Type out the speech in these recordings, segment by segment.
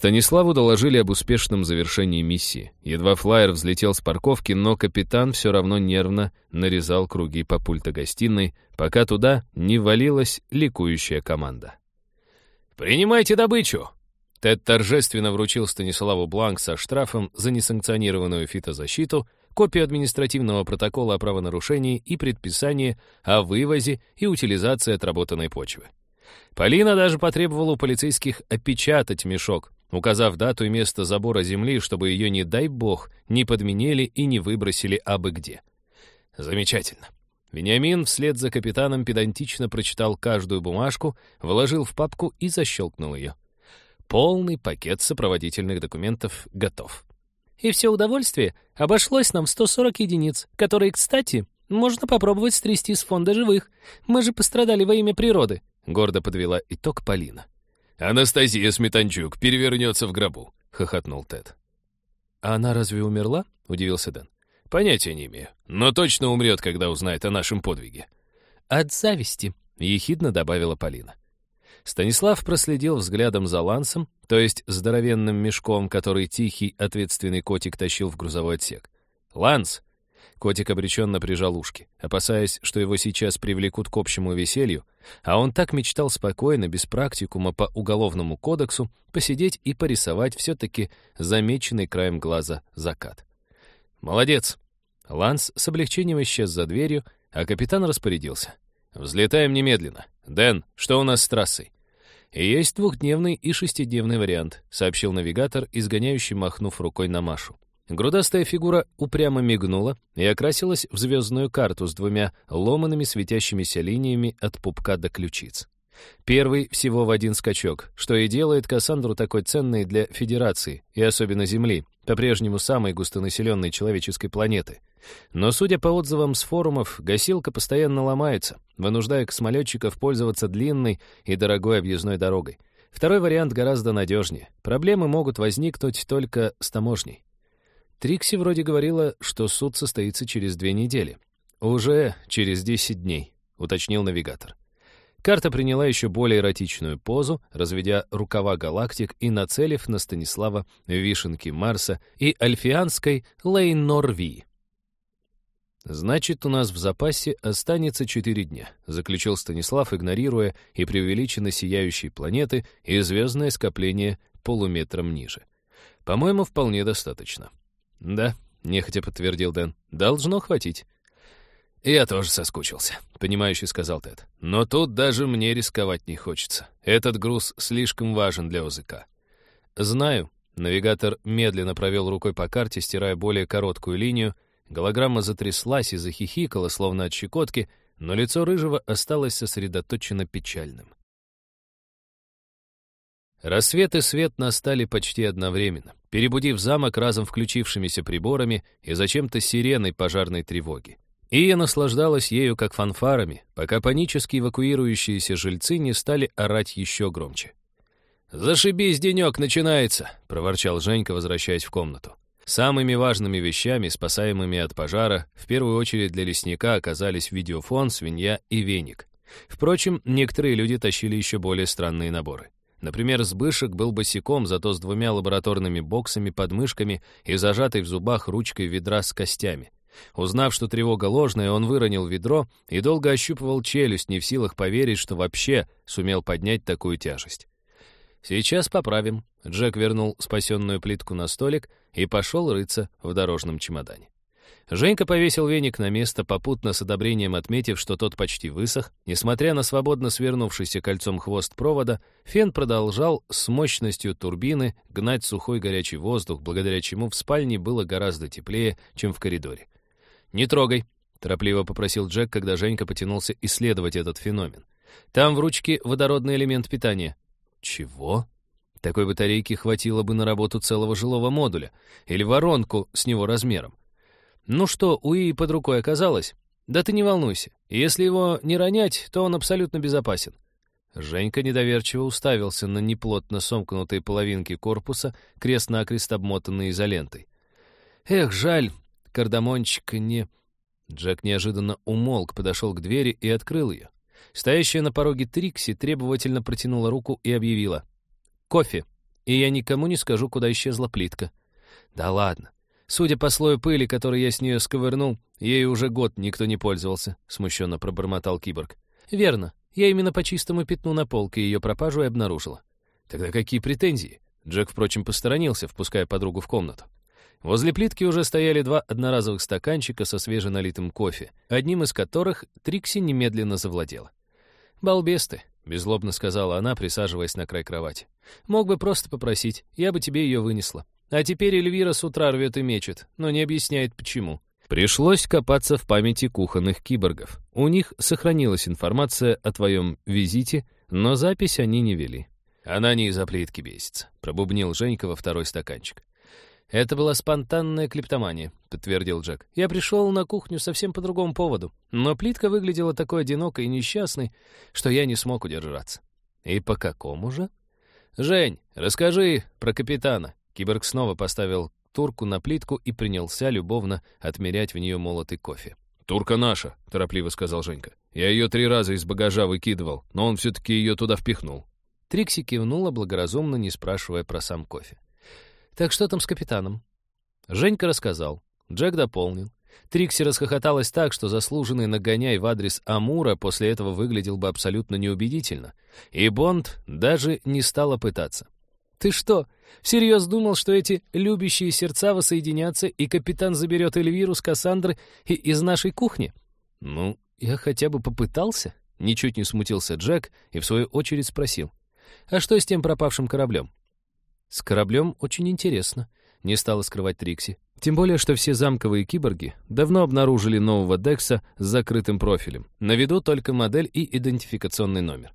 Станиславу доложили об успешном завершении миссии. Едва флайер взлетел с парковки, но капитан все равно нервно нарезал круги по пульта-гостиной, пока туда не валилась ликующая команда. «Принимайте добычу!» Тед торжественно вручил Станиславу бланк со штрафом за несанкционированную фитозащиту, копию административного протокола о правонарушении и предписание о вывозе и утилизации отработанной почвы. Полина даже потребовала у полицейских опечатать мешок, указав дату и место забора земли, чтобы ее, не дай бог, не подменили и не выбросили абы где. Замечательно. Вениамин вслед за капитаном педантично прочитал каждую бумажку, вложил в папку и защелкнул ее. Полный пакет сопроводительных документов готов. И все удовольствие обошлось нам в 140 единиц, которые, кстати, можно попробовать стрясти с фонда живых. Мы же пострадали во имя природы», — гордо подвела итог Полина. «Анастасия Сметанчук перевернется в гробу», — хохотнул Тед. «А она разве умерла?» — удивился Дэн. «Понятия не имею, но точно умрет, когда узнает о нашем подвиге». «От зависти», — ехидно добавила Полина. Станислав проследил взглядом за Лансом, то есть здоровенным мешком, который тихий, ответственный котик тащил в грузовой отсек. «Ланс!» Котик обреченно прижал ушки, опасаясь, что его сейчас привлекут к общему веселью, а он так мечтал спокойно, без практикума по уголовному кодексу, посидеть и порисовать все-таки замеченный краем глаза закат. «Молодец!» Ланс с облегчением исчез за дверью, а капитан распорядился. «Взлетаем немедленно. Дэн, что у нас с трассой?» «Есть двухдневный и шестидневный вариант», — сообщил навигатор, изгоняющий, махнув рукой на Машу. Грудастая фигура упрямо мигнула и окрасилась в звездную карту с двумя ломанными светящимися линиями от пупка до ключиц. Первый всего в один скачок, что и делает Кассандру такой ценной для Федерации, и особенно Земли, по-прежнему самой густонаселенной человеческой планеты. Но, судя по отзывам с форумов, гасилка постоянно ломается, вынуждая космолетчиков пользоваться длинной и дорогой объездной дорогой. Второй вариант гораздо надежнее. Проблемы могут возникнуть только с таможней. Трикси вроде говорила, что суд состоится через две недели. «Уже через десять дней», — уточнил навигатор. Карта приняла еще более эротичную позу, разведя рукава галактик и нацелив на Станислава вишенки Марса и альфианской Лейнорви. «Значит, у нас в запасе останется четыре дня», — заключил Станислав, игнорируя и преувеличенно сияющие планеты и звездное скопление полуметром ниже. «По-моему, вполне достаточно». «Да», — нехотя подтвердил Дэн, — «должно хватить». «Я тоже соскучился», — понимающе сказал Тед. «Но тут даже мне рисковать не хочется. Этот груз слишком важен для ОЗК». «Знаю». Навигатор медленно провел рукой по карте, стирая более короткую линию. Голограмма затряслась и захихикала, словно от щекотки, но лицо Рыжего осталось сосредоточено печальным. Рассвет и свет настали почти одновременно, перебудив замок разом включившимися приборами и зачем-то сиреной пожарной тревоги. Ия наслаждалась ею как фанфарами, пока панически эвакуирующиеся жильцы не стали орать еще громче. «Зашибись, денек начинается!» — проворчал Женька, возвращаясь в комнату. Самыми важными вещами, спасаемыми от пожара, в первую очередь для лесника оказались видеофон, свинья и веник. Впрочем, некоторые люди тащили еще более странные наборы. Например, Сбышек был босиком, зато с двумя лабораторными боксами под мышками и зажатой в зубах ручкой ведра с костями. Узнав, что тревога ложная, он выронил ведро и долго ощупывал челюсть, не в силах поверить, что вообще сумел поднять такую тяжесть. «Сейчас поправим». Джек вернул спасенную плитку на столик и пошел рыться в дорожном чемодане. Женька повесил веник на место, попутно с одобрением отметив, что тот почти высох. Несмотря на свободно свернувшийся кольцом хвост провода, фен продолжал с мощностью турбины гнать сухой горячий воздух, благодаря чему в спальне было гораздо теплее, чем в коридоре. «Не трогай», — торопливо попросил Джек, когда Женька потянулся исследовать этот феномен. «Там в ручке водородный элемент питания». «Чего?» Такой батарейки хватило бы на работу целого жилого модуля или воронку с него размером. Ну что, у Ии под рукой оказалось? Да ты не волнуйся. Если его не ронять, то он абсолютно безопасен. Женька недоверчиво уставился на неплотно сомкнутые половинки корпуса, крест-накрест обмотанные изолентой. Эх, жаль, кардамончик не... Джек неожиданно умолк, подошел к двери и открыл ее. Стоящая на пороге Трикси требовательно протянула руку и объявила. «Кофе!» и я никому не скажу, куда исчезла плитка». «Да ладно. Судя по слою пыли, который я с нее сковырнул, ей уже год никто не пользовался», — смущенно пробормотал киборг. «Верно. Я именно по чистому пятну на полке ее пропажу и обнаружила». «Тогда какие претензии?» Джек, впрочем, посторонился, впуская подругу в комнату. Возле плитки уже стояли два одноразовых стаканчика со свеженалитым кофе, одним из которых Трикси немедленно завладела. «Балбес ты», — беззлобно сказала она, присаживаясь на край кровати. «Мог бы просто попросить, я бы тебе ее вынесла. А теперь Эльвира с утра рвет и мечет, но не объясняет, почему». Пришлось копаться в памяти кухонных киборгов. У них сохранилась информация о твоем визите, но запись они не вели. «Она не из-за плитки бесится», — пробубнил Женька во второй стаканчик. «Это была спонтанная клептомания», — подтвердил Джек. «Я пришел на кухню совсем по другому поводу, но плитка выглядела такой одинокой и несчастной, что я не смог удержаться». «И по какому же?» «Жень, расскажи про капитана». Киборг снова поставил турку на плитку и принялся любовно отмерять в нее молотый кофе. «Турка наша», — торопливо сказал Женька. «Я ее три раза из багажа выкидывал, но он все-таки ее туда впихнул». Трикси кивнула благоразумно, не спрашивая про сам кофе. «Так что там с капитаном?» Женька рассказал. Джек дополнил. Трикси расхохоталась так, что заслуженный нагоняй в адрес Амура после этого выглядел бы абсолютно неубедительно. И Бонд даже не стала пытаться. «Ты что, всерьез думал, что эти любящие сердца воссоединятся, и капитан заберет Эльвиру с Кассандры и из нашей кухни?» «Ну, я хотя бы попытался», — ничуть не смутился Джек и в свою очередь спросил. «А что с тем пропавшим кораблем?» «С кораблем очень интересно», — не стала скрывать Трикси. Тем более, что все замковые киборги давно обнаружили нового Декса с закрытым профилем. На виду только модель и идентификационный номер.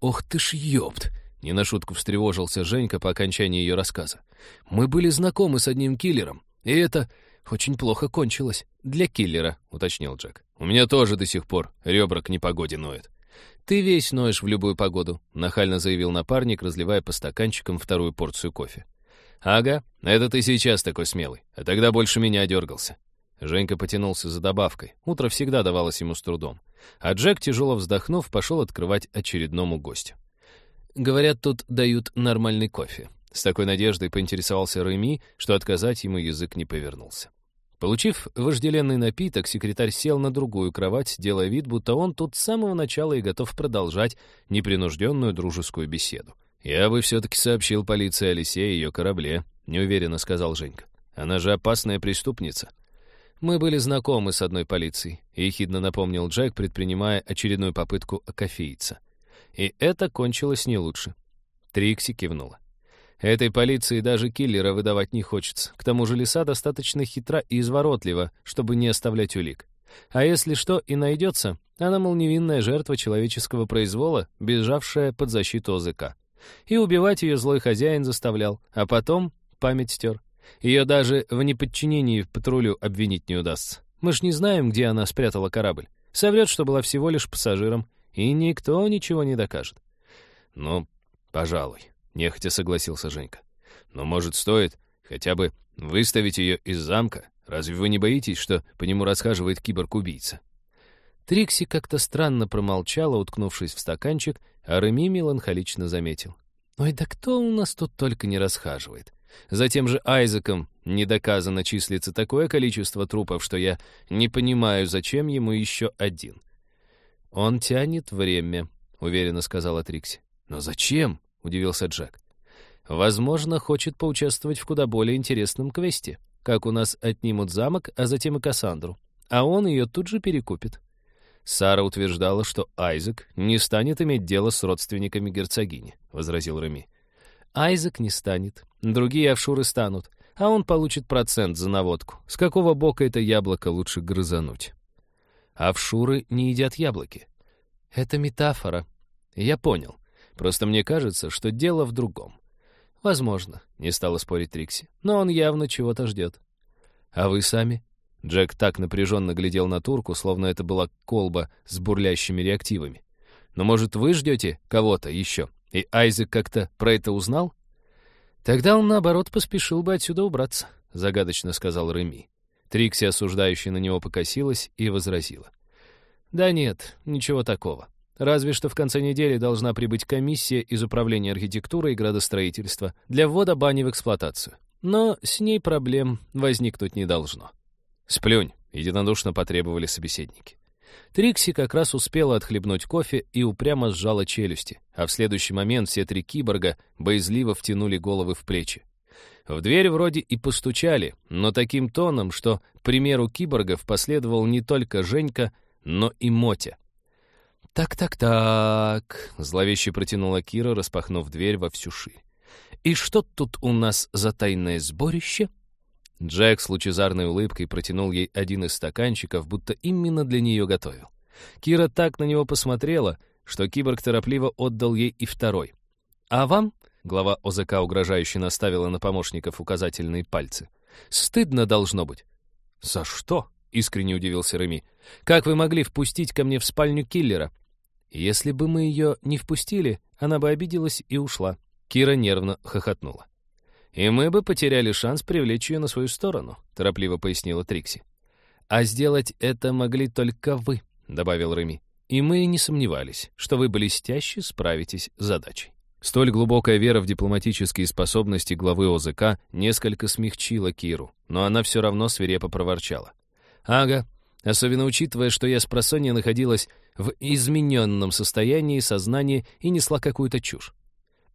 «Ох ты ж ёпт!» — не на шутку встревожился Женька по окончании ее рассказа. «Мы были знакомы с одним киллером, и это очень плохо кончилось. Для киллера», — уточнил Джек. «У меня тоже до сих пор ребра к непогоде ноют». «Ты весь ноешь в любую погоду», — нахально заявил напарник, разливая по стаканчикам вторую порцию кофе. «Ага, это ты сейчас такой смелый, а тогда больше меня дергался». Женька потянулся за добавкой. Утро всегда давалось ему с трудом. А Джек, тяжело вздохнув, пошел открывать очередному гостю. «Говорят, тут дают нормальный кофе». С такой надеждой поинтересовался Реми, что отказать ему язык не повернулся. Получив вожделенный напиток, секретарь сел на другую кровать, делая вид, будто он тут с самого начала и готов продолжать непринужденную дружескую беседу. «Я бы все-таки сообщил полиции о лисе и ее корабле», — неуверенно сказал Женька. «Она же опасная преступница». «Мы были знакомы с одной полицией», — ехидно напомнил Джек, предпринимая очередную попытку окофеиться. И это кончилось не лучше. Трикси кивнула. Этой полиции даже киллера выдавать не хочется. К тому же лиса достаточно хитра и изворотлива, чтобы не оставлять улик. А если что и найдется, она, мол, невинная жертва человеческого произвола, бежавшая под защиту ОЗК. И убивать ее злой хозяин заставлял, а потом память стер. Ее даже в неподчинении патрулю обвинить не удастся. Мы ж не знаем, где она спрятала корабль. Соврет, что была всего лишь пассажиром, и никто ничего не докажет. Ну, пожалуй. — нехотя согласился Женька. «Но, может, стоит хотя бы выставить ее из замка? Разве вы не боитесь, что по нему расхаживает киборг-убийца?» Трикси как-то странно промолчала, уткнувшись в стаканчик, а Реми меланхолично заметил. «Ой, да кто у нас тут только не расхаживает? Затем же Айзеком недоказанно числится такое количество трупов, что я не понимаю, зачем ему еще один». «Он тянет время», — уверенно сказала Трикси. «Но зачем?» — удивился Джек. «Возможно, хочет поучаствовать в куда более интересном квесте. Как у нас отнимут замок, а затем и Кассандру. А он ее тут же перекупит». Сара утверждала, что Айзек не станет иметь дело с родственниками герцогини, — возразил Реми. Айзек не станет, другие офшуры станут, а он получит процент за наводку. С какого бока это яблоко лучше грызануть? Офшуры не едят яблоки. Это метафора. Я понял. Просто мне кажется, что дело в другом. Возможно, не стала спорить Трикси, но он явно чего-то ждет. А вы сами? Джек так напряженно глядел на турку, словно это была колба с бурлящими реактивами. Но, может, вы ждете кого-то еще? И Айзек как-то про это узнал? Тогда он, наоборот, поспешил бы отсюда убраться, загадочно сказал Реми. Трикси, осуждающая на него, покосилась и возразила. «Да нет, ничего такого. Разве что в конце недели должна прибыть комиссия из Управления архитектуры и градостроительства для ввода бани в эксплуатацию. Но с ней проблем возникнуть не должно. «Сплюнь», — единодушно потребовали собеседники. Трикси как раз успела отхлебнуть кофе и упрямо сжала челюсти, а в следующий момент все три киборга боязливо втянули головы в плечи. В дверь вроде и постучали, но таким тоном, что, к примеру киборгов, последовал не только Женька, но и Мотя. «Так-так-так», — зловеще протянула Кира, распахнув дверь во всю ширь. «И что тут у нас за тайное сборище?» Джек с лучезарной улыбкой протянул ей один из стаканчиков, будто именно для нее готовил. Кира так на него посмотрела, что киборг торопливо отдал ей и второй. «А вам?» — глава ОЗК угрожающе наставила на помощников указательные пальцы. «Стыдно должно быть». «За что?» — искренне удивился Реми. «Как вы могли впустить ко мне в спальню киллера?» «Если бы мы ее не впустили, она бы обиделась и ушла». Кира нервно хохотнула. «И мы бы потеряли шанс привлечь ее на свою сторону», — торопливо пояснила Трикси. «А сделать это могли только вы», — добавил Реми. «И мы не сомневались, что вы блестяще справитесь с задачей». Столь глубокая вера в дипломатические способности главы ОЗК несколько смягчила Киру, но она все равно свирепо проворчала. «Ага, особенно учитывая, что я с просонья находилась в измененном состоянии сознания и несла какую-то чушь.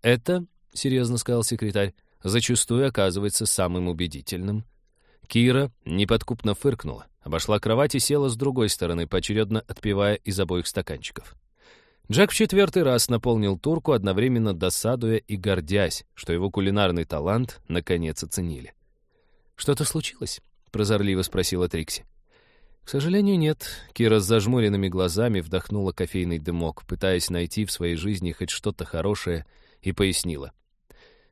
Это, — серьезно сказал секретарь, зачастую оказывается самым убедительным. Кира неподкупно фыркнула, обошла кровать и села с другой стороны, поочередно отпивая из обоих стаканчиков. Джек в четвертый раз наполнил турку, одновременно досадуя и гордясь, что его кулинарный талант наконец оценили. «Что-то случилось?» — прозорливо спросила Трикси. «К сожалению, нет». Кира с зажмуренными глазами вдохнула кофейный дымок, пытаясь найти в своей жизни хоть что-то хорошее, и пояснила.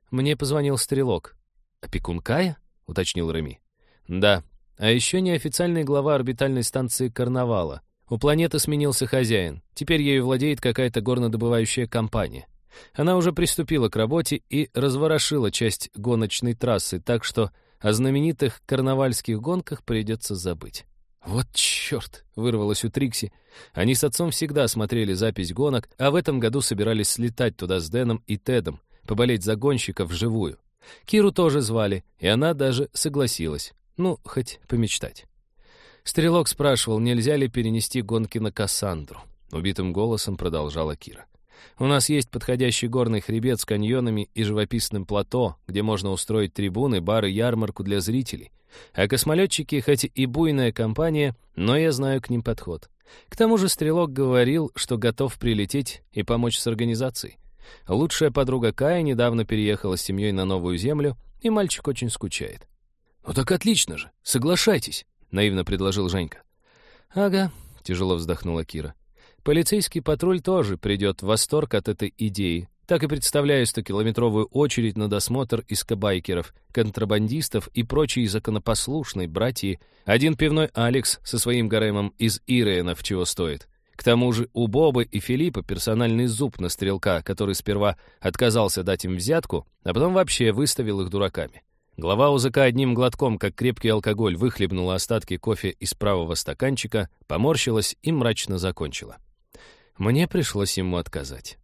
Мне позвонил стрелок. «Опекун Кая?» — уточнил Реми. «Да. А еще неофициальный глава орбитальной станции «Карнавала». У планеты сменился хозяин. Теперь ею владеет какая-то горнодобывающая компания. Она уже приступила к работе и разворошила часть гоночной трассы, так что о знаменитых карнавальских гонках придется забыть. «Вот черт!» — вырвалось у Трикси. Они с отцом всегда смотрели запись гонок, а в этом году собирались слетать туда с Дэном и Тедом, поболеть за гонщиков вживую. Киру тоже звали, и она даже согласилась. Ну, хоть помечтать. Стрелок спрашивал, нельзя ли перенести гонки на Кассандру. Убитым голосом продолжала Кира. «У нас есть подходящий горный хребет с каньонами и живописным плато, где можно устроить трибуны, бары, ярмарку для зрителей. А космолетчики, хоть и буйная компания, но я знаю к ним подход. К тому же Стрелок говорил, что готов прилететь и помочь с организацией. Лучшая подруга Кая недавно переехала с семьей на новую землю, и мальчик очень скучает. «Ну так отлично же, соглашайтесь», — наивно предложил Женька. «Ага», — тяжело вздохнула Кира. «Полицейский патруль тоже придет в восторг от этой идеи. Так и представляю 100-километровую очередь на досмотр из кабайкеров, контрабандистов и прочей законопослушной братьи. Один пивной Алекс со своим гаремом из Иреенов чего стоит. К тому же у Бобы и Филиппа персональный зуб на стрелка, который сперва отказался дать им взятку, а потом вообще выставил их дураками. Глава УЗК одним глотком, как крепкий алкоголь, выхлебнула остатки кофе из правого стаканчика, поморщилась и мрачно закончила. Мне пришлось ему отказать.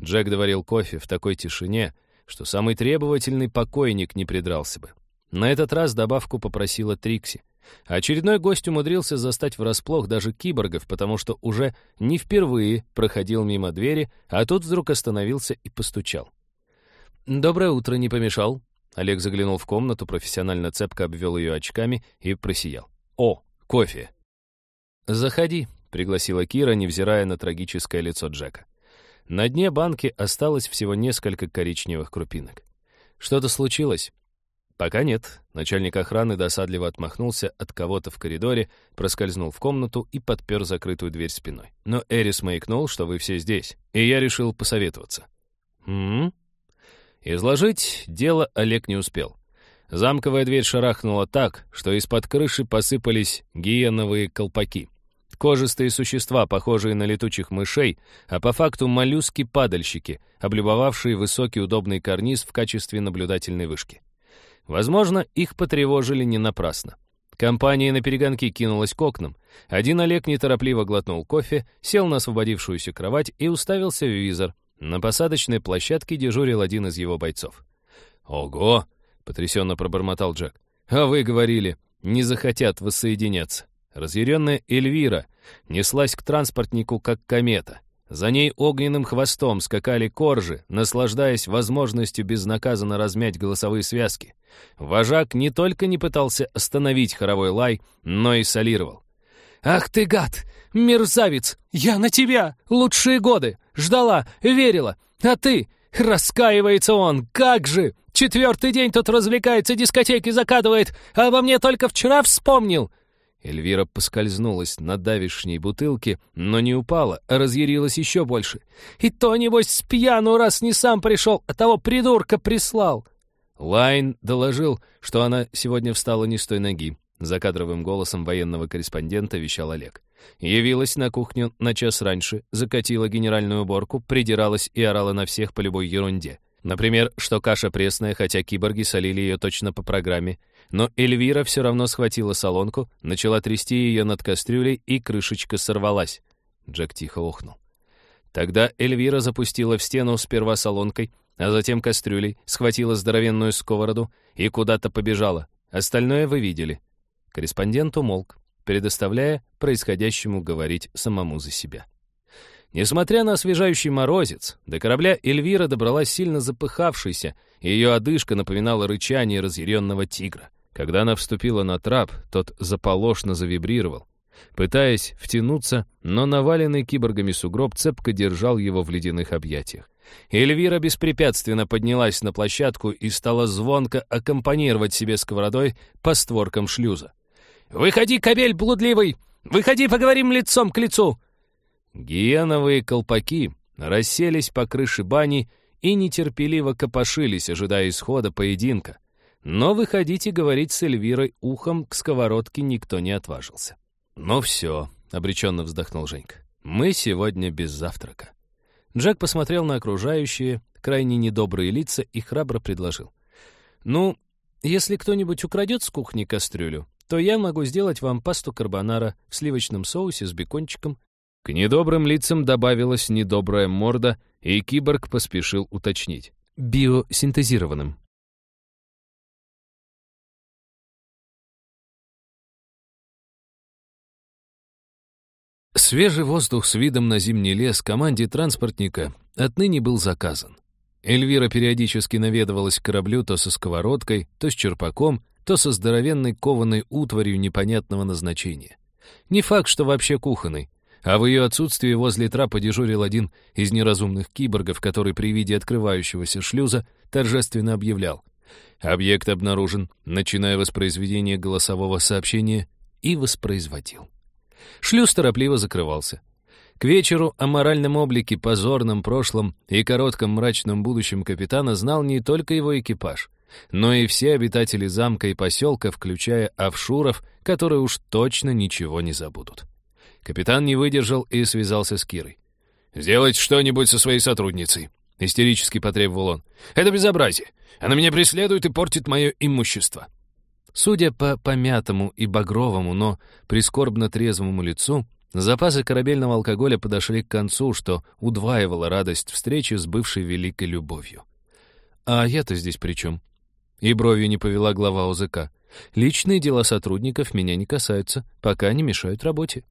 Джек доварил кофе в такой тишине, что самый требовательный покойник не придрался бы. На этот раз добавку попросила Трикси. Очередной гость умудрился застать врасплох даже киборгов, потому что уже не впервые проходил мимо двери, а тут вдруг остановился и постучал. «Доброе утро, не помешал?» Олег заглянул в комнату, профессионально цепко обвел ее очками и просиял. «О, кофе!» «Заходи», — пригласила Кира, невзирая на трагическое лицо Джека. На дне банки осталось всего несколько коричневых крупинок. «Что-то случилось?» «Пока нет». Начальник охраны досадливо отмахнулся от кого-то в коридоре, проскользнул в комнату и подпер закрытую дверь спиной. Но Эрис маякнул, что вы все здесь, и я решил посоветоваться. «М-м-м?» Изложить дело Олег не успел. Замковая дверь шарахнула так, что из-под крыши посыпались гиеновые колпаки. Кожистые существа, похожие на летучих мышей, а по факту моллюски-падальщики, облюбовавшие высокий удобный карниз в качестве наблюдательной вышки. Возможно, их потревожили не напрасно. Компания на перегонки кинулась к окнам. Один Олег неторопливо глотнул кофе, сел на освободившуюся кровать и уставился в визор. На посадочной площадке дежурил один из его бойцов. «Ого!» — потрясенно пробормотал Джек. «А вы говорили, не захотят воссоединяться». Разъяренная Эльвира неслась к транспортнику, как комета. За ней огненным хвостом скакали коржи, наслаждаясь возможностью безнаказанно размять голосовые связки. Вожак не только не пытался остановить хоровой лай, но и солировал. «Ах ты гад! Мерзавец! Я на тебя! Лучшие годы! Ждала, верила! А ты...» Раскаивается он! Как же! Четвертый день тут развлекается, дискотеки закатывает, а обо мне только вчера вспомнил!» Эльвира поскользнулась на давишней бутылке, но не упала, а разъярилась еще больше. «И то, небось, с пьяну, раз не сам пришел, а того придурка прислал!» Лайн доложил, что она сегодня встала не с той ноги. За кадровым голосом военного корреспондента вещал Олег. Явилась на кухню на час раньше, закатила генеральную уборку, придиралась и орала на всех по любой ерунде. Например, что каша пресная, хотя киборги солили ее точно по программе. Но Эльвира все равно схватила солонку, начала трясти ее над кастрюлей, и крышечка сорвалась. Джек тихо охнул. Тогда Эльвира запустила в стену сперва солонкой, а затем кастрюлей, схватила здоровенную сковороду и куда-то побежала. Остальное вы видели. Корреспондент умолк, предоставляя происходящему говорить самому за себя. Несмотря на освежающий морозец, до корабля Эльвира добралась сильно запыхавшейся, и ее одышка напоминала рычание разъяренного тигра. Когда она вступила на трап, тот заполошно завибрировал. Пытаясь втянуться, но наваленный киборгами сугроб цепко держал его в ледяных объятиях. Эльвира беспрепятственно поднялась на площадку и стала звонко аккомпанировать себе сковородой по створкам шлюза. «Выходи, кобель блудливый! Выходи, поговорим лицом к лицу!» Гиеновые колпаки расселись по крыше бани и нетерпеливо копошились, ожидая исхода поединка. Но выходить и говорить с Эльвирой ухом к сковородке никто не отважился. «Ну все», — обреченно вздохнул Женька, — «мы сегодня без завтрака». Джек посмотрел на окружающие, крайне недобрые лица и храбро предложил. «Ну, если кто-нибудь украдет с кухни кастрюлю, то я могу сделать вам пасту карбонара в сливочном соусе с бекончиком». К недобрым лицам добавилась недобрая морда, и киборг поспешил уточнить. «Биосинтезированным». Свежий воздух с видом на зимний лес команде транспортника отныне был заказан. Эльвира периодически наведывалась к кораблю то со сковородкой, то с черпаком, то со здоровенной кованой утварью непонятного назначения. Не факт, что вообще кухонной, а в ее отсутствии возле трапа дежурил один из неразумных киборгов, который при виде открывающегося шлюза торжественно объявлял. Объект обнаружен, начиная воспроизведение голосового сообщения, и воспроизводил. Шлюз торопливо закрывался. К вечеру о моральном облике, позорном прошлом и коротком мрачном будущем капитана знал не только его экипаж — но и все обитатели замка и поселка, включая офшуров, которые уж точно ничего не забудут. Капитан не выдержал и связался с Кирой. «Сделать что-нибудь со своей сотрудницей», — истерически потребовал он. «Это безобразие. Она меня преследует и портит мое имущество». Судя по помятому и багровому, но прискорбно трезвому лицу, запасы корабельного алкоголя подошли к концу, что удваивало радость встречи с бывшей великой любовью. «А я-то здесь при чем?» И бровью не повела глава ОЗК. Личные дела сотрудников меня не касаются, пока не мешают работе.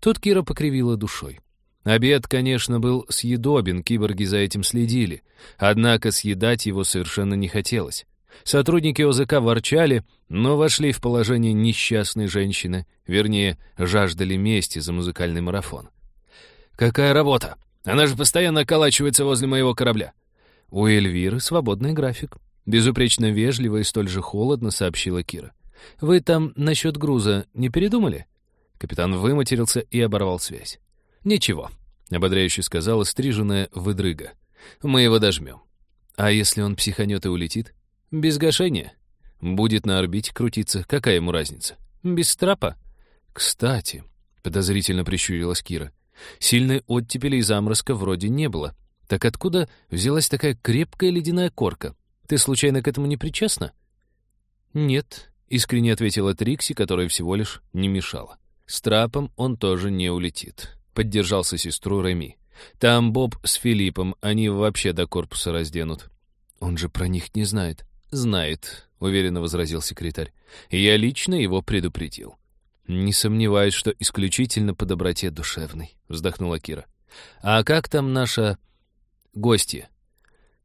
Тут Кира покривила душой. Обед, конечно, был съедобен, киборги за этим следили. Однако съедать его совершенно не хотелось. Сотрудники ОЗК ворчали, но вошли в положение несчастной женщины, вернее, жаждали мести за музыкальный марафон. «Какая работа? Она же постоянно околачивается возле моего корабля». У Эльвиры свободный график. Безупречно вежливо и столь же холодно сообщила Кира. «Вы там насчет груза не передумали?» Капитан выматерился и оборвал связь. «Ничего», — ободряюще сказала стриженная выдрыга. «Мы его дожмем. А если он психанет и улетит? Без гашения. Будет на орбите крутиться. Какая ему разница? Без трапа?» «Кстати», — подозрительно прищурилась Кира, «сильной оттепели и заморозка вроде не было. Так откуда взялась такая крепкая ледяная корка? Ты случайно к этому не причастна?» «Нет, искренне ответила Трикси, которая всего лишь не мешала. С трапом он тоже не улетит. Поддержался сестру Реми. Там Боб с Филиппом, они вообще до корпуса разденут. Он же про них не знает. Знает, уверенно возразил секретарь. Я лично его предупредил. Не сомневаюсь, что исключительно по доброте душевной, вздохнула Кира. А как там наша гостья?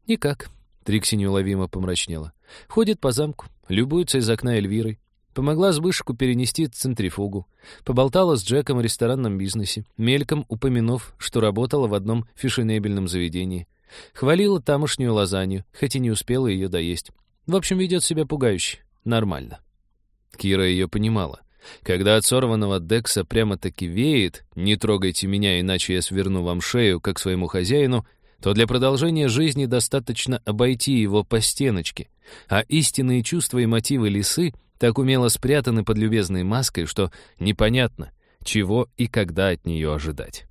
Никак. Трикси неуловимо помрачнела. Ходит по замку, любуется из окна Эльвирой. Помогла Збышку перенести центрифугу. Поболтала с Джеком о ресторанном бизнесе, мельком упомянув, что работала в одном фешенебельном заведении. Хвалила тамошнюю лазанью, хоть и не успела ее доесть. В общем, ведет себя пугающе. Нормально. Кира ее понимала. Когда от сорванного Декса прямо-таки веет «не трогайте меня, иначе я сверну вам шею, как своему хозяину», то для продолжения жизни достаточно обойти его по стеночке, а истинные чувства и мотивы лисы так умело спрятаны под любезной маской, что непонятно, чего и когда от нее ожидать.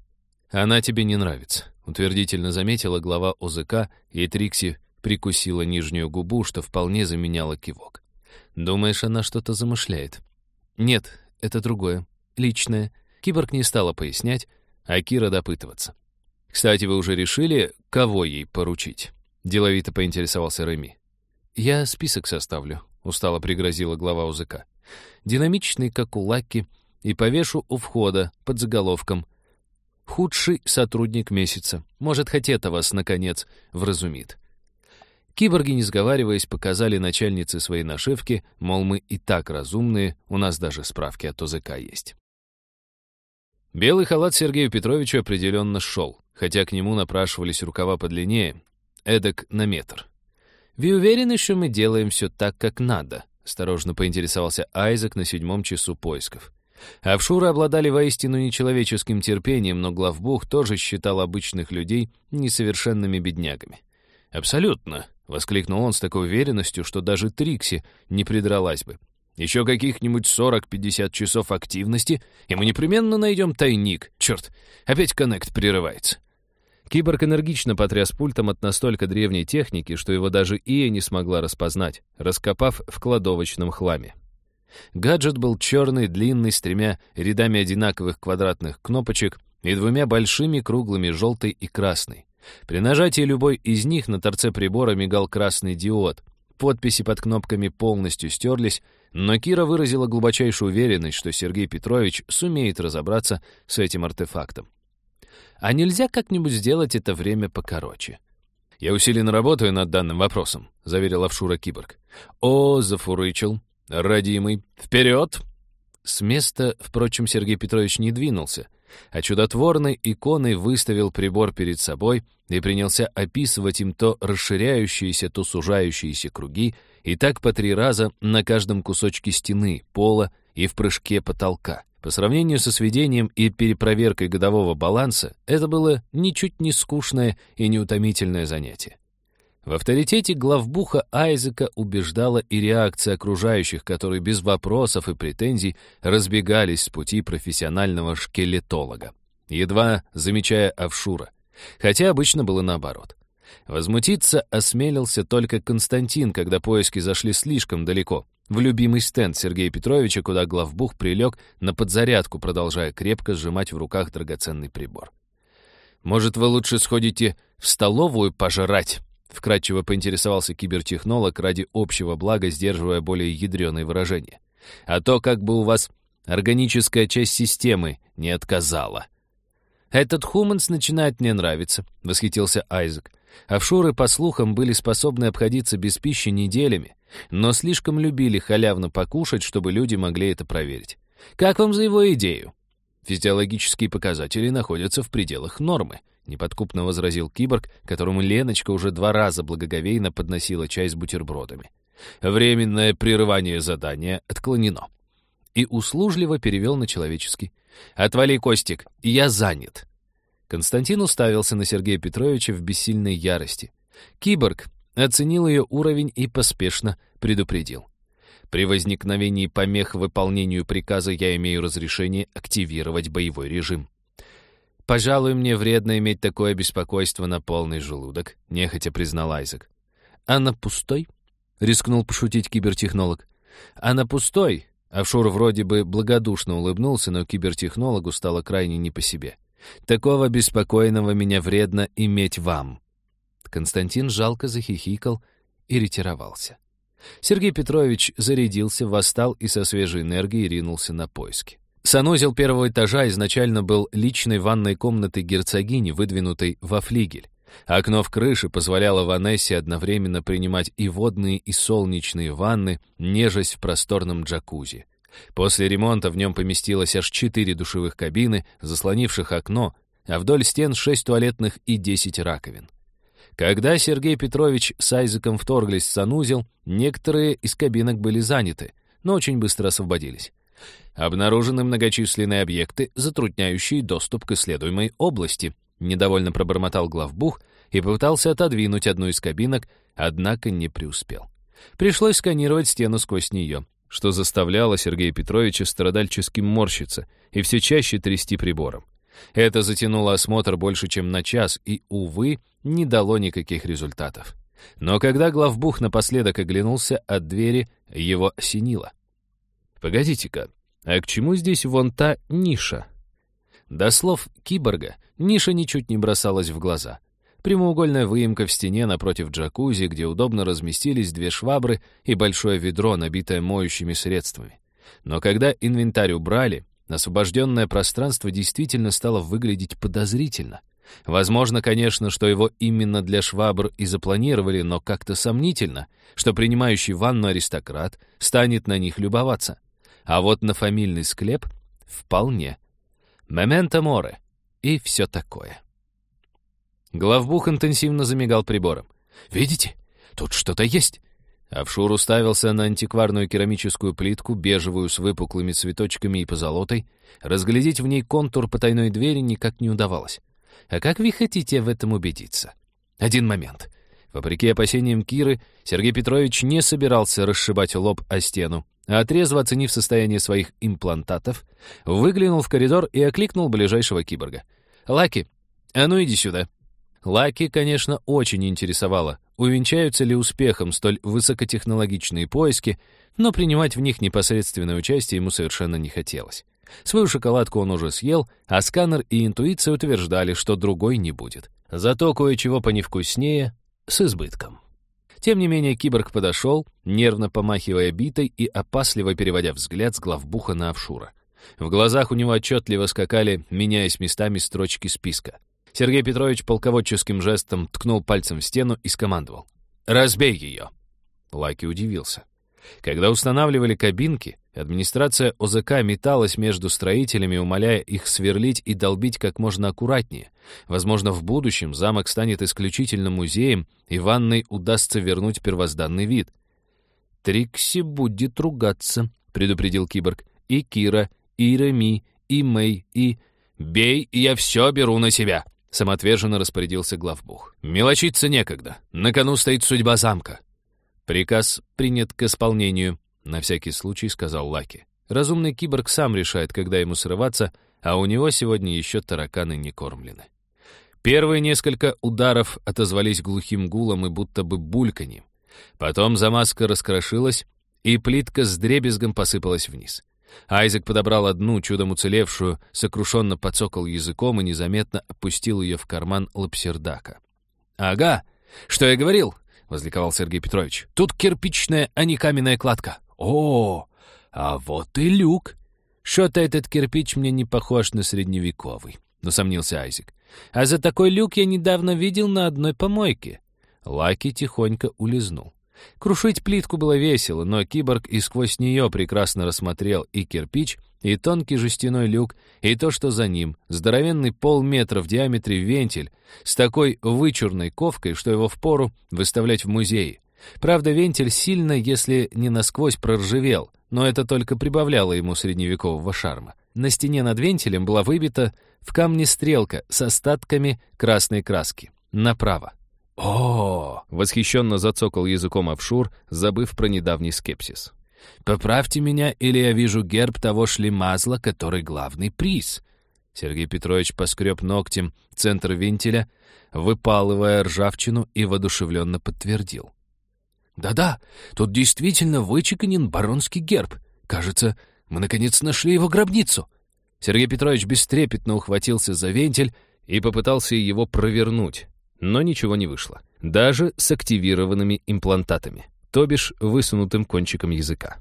«Она тебе не нравится», — утвердительно заметила глава ОЗК, и Трикси прикусила нижнюю губу, что вполне заменяло кивок. «Думаешь, она что-то замышляет?» «Нет, это другое. Личное». Киборг не стала пояснять, а Кира допытываться. «Кстати, вы уже решили, кого ей поручить?» Деловито поинтересовался Реми. «Я список составлю», — устало пригрозила глава УЗК. «Динамичный, как у Лаки, и повешу у входа под заголовком «Худший сотрудник месяца». Может, хоть это вас, наконец, вразумит». Киборги, не сговариваясь, показали начальнице свои нашивки, мол, мы и так разумные, у нас даже справки от ОЗК есть. Белый халат Сергею Петровичу определенно шел, хотя к нему напрашивались рукава подлиннее, эдак на метр. «Вы уверены, что мы делаем все так, как надо?» — осторожно поинтересовался Айзек на седьмом часу поисков. Авшуры обладали воистину нечеловеческим терпением, но главбух тоже считал обычных людей несовершенными беднягами. «Абсолютно», — воскликнул он с такой уверенностью, что даже Трикси не придралась бы. Еще каких-нибудь 40-50 часов активности, и мы непременно найдем тайник. Черт, опять коннект прерывается. Киборг энергично потряс пультом от настолько древней техники, что его даже Ия не смогла распознать, раскопав в кладовочном хламе. Гаджет был черный, длинный, с тремя рядами одинаковых квадратных кнопочек и двумя большими круглыми желтой и красной. При нажатии любой из них на торце прибора мигал красный диод. Подписи под кнопками полностью стерлись, но Кира выразила глубочайшую уверенность, что Сергей Петрович сумеет разобраться с этим артефактом. А нельзя как-нибудь сделать это время покороче? «Я усиленно работаю над данным вопросом», — заверил Авшура Киборг. «О, зафурычил. Родимый. Вперед!» С места, впрочем, Сергей Петрович не двинулся, а чудотворной иконой выставил прибор перед собой и принялся описывать им то расширяющиеся, то сужающиеся круги, и так по три раза на каждом кусочке стены, пола и в прыжке потолка. По сравнению со сведением и перепроверкой годового баланса, это было ничуть не скучное и неутомительное занятие. В авторитете главбуха Айзека убеждала и реакция окружающих, которые без вопросов и претензий разбегались с пути профессионального шкелетолога, едва замечая офшура, хотя обычно было наоборот. Возмутиться осмелился только Константин, когда поиски зашли слишком далеко, в любимый стенд Сергея Петровича, куда главбух прилег на подзарядку, продолжая крепко сжимать в руках драгоценный прибор. «Может, вы лучше сходите в столовую пожрать?» Вкратчиво поинтересовался кибертехнолог ради общего блага, сдерживая более ядреные выражения. «А то как бы у вас органическая часть системы не отказала». «Этот Хуманс начинает мне нравиться», — восхитился Айзек. Офшоры, по слухам, были способны обходиться без пищи неделями, но слишком любили халявно покушать, чтобы люди могли это проверить. Как вам за его идею? Физиологические показатели находятся в пределах нормы, неподкупно возразил киборг, которому Леночка уже два раза благоговейно подносила чай с бутербродами. Временное прерывание задания отклонено. И услужливо перевел на человеческий. «Отвали, Костик, я занят». Константин уставился на Сергея Петровича в бессильной ярости. Киборг оценил ее уровень и поспешно предупредил. При возникновении помех выполнению приказа я имею разрешение активировать боевой режим. «Пожалуй, мне вредно иметь такое беспокойство на полный желудок», — нехотя признал Айзек. «А на пустой?» — рискнул пошутить кибертехнолог. А на пустой Авшур вроде бы благодушно улыбнулся, но кибертехнологу стало крайне не по себе. «Такого беспокойного меня вредно иметь вам». Константин жалко захихикал и ретировался. Сергей Петрович зарядился, восстал и со свежей энергией ринулся на поиски. Санузел первого этажа изначально был личной ванной комнатой герцогини, выдвинутой во флигель. Окно в крыше позволяло Ванессе одновременно принимать и водные, и солнечные ванны, нежесть в просторном джакузи. После ремонта в нем поместилось аж четыре душевых кабины, заслонивших окно, а вдоль стен шесть туалетных и десять раковин. Когда Сергей Петрович с Айзеком вторглись в санузел, некоторые из кабинок были заняты, но очень быстро освободились. Обнаружены многочисленные объекты, затрудняющие доступ к исследуемой области. Недовольно пробормотал главбух и попытался отодвинуть одну из кабинок, однако не преуспел. Пришлось сканировать стену сквозь нее, что заставляло Сергея Петровича страдальчески морщиться и все чаще трясти прибором. Это затянуло осмотр больше, чем на час, и, увы, не дало никаких результатов. Но когда главбух напоследок оглянулся от двери, его осенило. «Погодите-ка, а к чему здесь вон та ниша? До слов киборга ниша ничуть не бросалась в глаза. Прямоугольная выемка в стене напротив джакузи, где удобно разместились две швабры и большое ведро, набитое моющими средствами. Но когда инвентарь убрали, освобожденное пространство действительно стало выглядеть подозрительно. Возможно, конечно, что его именно для швабр и запланировали, но как-то сомнительно, что принимающий ванну аристократ станет на них любоваться. А вот на фамильный склеп — вполне. Мементо море и все такое. Главбух интенсивно замигал прибором. «Видите? Тут что-то есть!» Авшур уставился на антикварную керамическую плитку, бежевую с выпуклыми цветочками и позолотой. Разглядеть в ней контур потайной двери никак не удавалось. «А как вы хотите в этом убедиться?» «Один момент». Вопреки опасениям Киры, Сергей Петрович не собирался расшибать лоб о стену а трезво оценив состояние своих имплантатов, выглянул в коридор и окликнул ближайшего киборга. «Лаки, а ну иди сюда». Лаки, конечно, очень интересовало, увенчаются ли успехом столь высокотехнологичные поиски, но принимать в них непосредственное участие ему совершенно не хотелось. Свою шоколадку он уже съел, а сканер и интуиция утверждали, что другой не будет. Зато кое-чего поневкуснее с избытком. Тем не менее, киборг подошел, нервно помахивая битой и опасливо переводя взгляд с главбуха на Авшура. В глазах у него отчетливо скакали, меняясь местами строчки списка. Сергей Петрович полководческим жестом ткнул пальцем в стену и скомандовал. «Разбей ее!» Лаки удивился. Когда устанавливали кабинки, администрация ОЗК металась между строителями, умоляя их сверлить и долбить как можно аккуратнее. Возможно, в будущем замок станет исключительно музеем, и ванной удастся вернуть первозданный вид. «Трикси будет ругаться», — предупредил киборг. «И Кира, и Реми, и Мэй, и...» «Бей, я все беру на себя», — самоотверженно распорядился главбух. «Мелочиться некогда. На кону стоит судьба замка. «Приказ принят к исполнению», — на всякий случай сказал Лаки. Разумный киборг сам решает, когда ему срываться, а у него сегодня еще тараканы не кормлены. Первые несколько ударов отозвались глухим гулом и будто бы бульканьем. Потом замазка раскрошилась, и плитка с дребезгом посыпалась вниз. Айзек подобрал одну, чудом уцелевшую, сокрушенно подсокал языком и незаметно опустил ее в карман лапсердака. «Ага, что я говорил? — возликовал Сергей Петрович. «Тут кирпичная, а не каменная кладка». «О, а вот и люк!» «Что-то этот кирпич мне не похож на средневековый», — усомнился Айзек. «А за такой люк я недавно видел на одной помойке». Лаки тихонько улизнул. Крушить плитку было весело, но киборг и сквозь нее прекрасно рассмотрел и кирпич, и тонкий жестяной люк, и то, что за ним, здоровенный полметра в диаметре вентиль, с такой вычурной ковкой, что его впору выставлять в музее. Правда, вентиль сильно, если не насквозь проржавел, но это только прибавляло ему средневекового шарма. На стене над вентилем была выбита в камне стрелка с остатками красной краски. Направо. О, восхищенно зацокал языком Авшур, забыв про недавний скепсис. Поправьте меня, или я вижу герб того шлемазла, который главный приз. Сергей Петрович поскреб ногтем центр вентиля, выпалывая ржавчину, и воодушевленно подтвердил. Да-да, тут действительно вычеканен баронский герб. Кажется, мы наконец нашли его гробницу. Сергей Петрович бестрепетно ухватился за вентиль и попытался его провернуть, но ничего не вышло. Даже с активированными имплантатами, то бишь высунутым кончиком языка.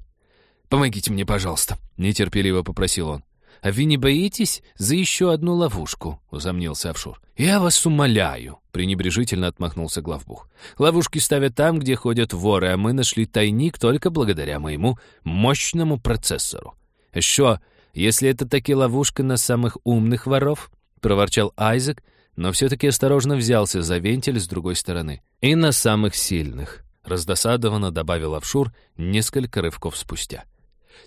«Помогите мне, пожалуйста», — нетерпеливо попросил он. «А вы не боитесь за еще одну ловушку?» — усомнился Авшур. «Я вас умоляю», — пренебрежительно отмахнулся главбух. «Ловушки ставят там, где ходят воры, а мы нашли тайник только благодаря моему мощному процессору. Еще, если это таки ловушка на самых умных воров?» — проворчал Айзек, но все-таки осторожно взялся за вентиль с другой стороны. «И на самых сильных», — раздосадованно добавил Авшур несколько рывков спустя.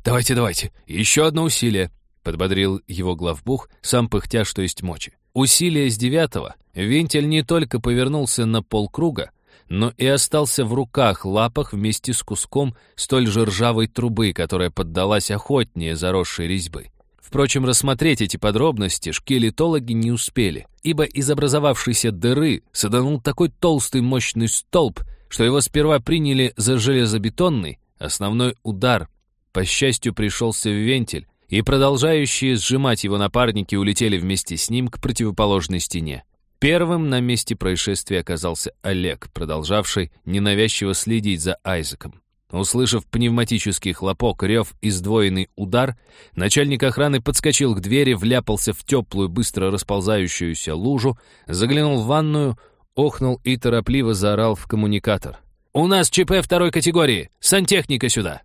«Давайте, давайте, еще одно усилие», подбодрил его главбух, сам пыхтя, что есть мочи. Усилие с девятого, вентиль не только повернулся на полкруга, но и остался в руках, лапах вместе с куском столь же ржавой трубы, которая поддалась охотнее заросшей резьбы. Впрочем, рассмотреть эти подробности шкелетологи не успели, ибо из образовавшейся дыры саданул такой толстый мощный столб, что его сперва приняли за железобетонный, основной удар, по счастью, пришелся в вентиль, и продолжающие сжимать его напарники улетели вместе с ним к противоположной стене. Первым на месте происшествия оказался Олег, продолжавший ненавязчиво следить за Айзеком. Услышав пневматический хлопок, рев и сдвоенный удар, начальник охраны подскочил к двери, вляпался в теплую, быстро расползающуюся лужу, заглянул в ванную, охнул и торопливо заорал в коммуникатор. «У нас ЧП второй категории! Сантехника сюда!»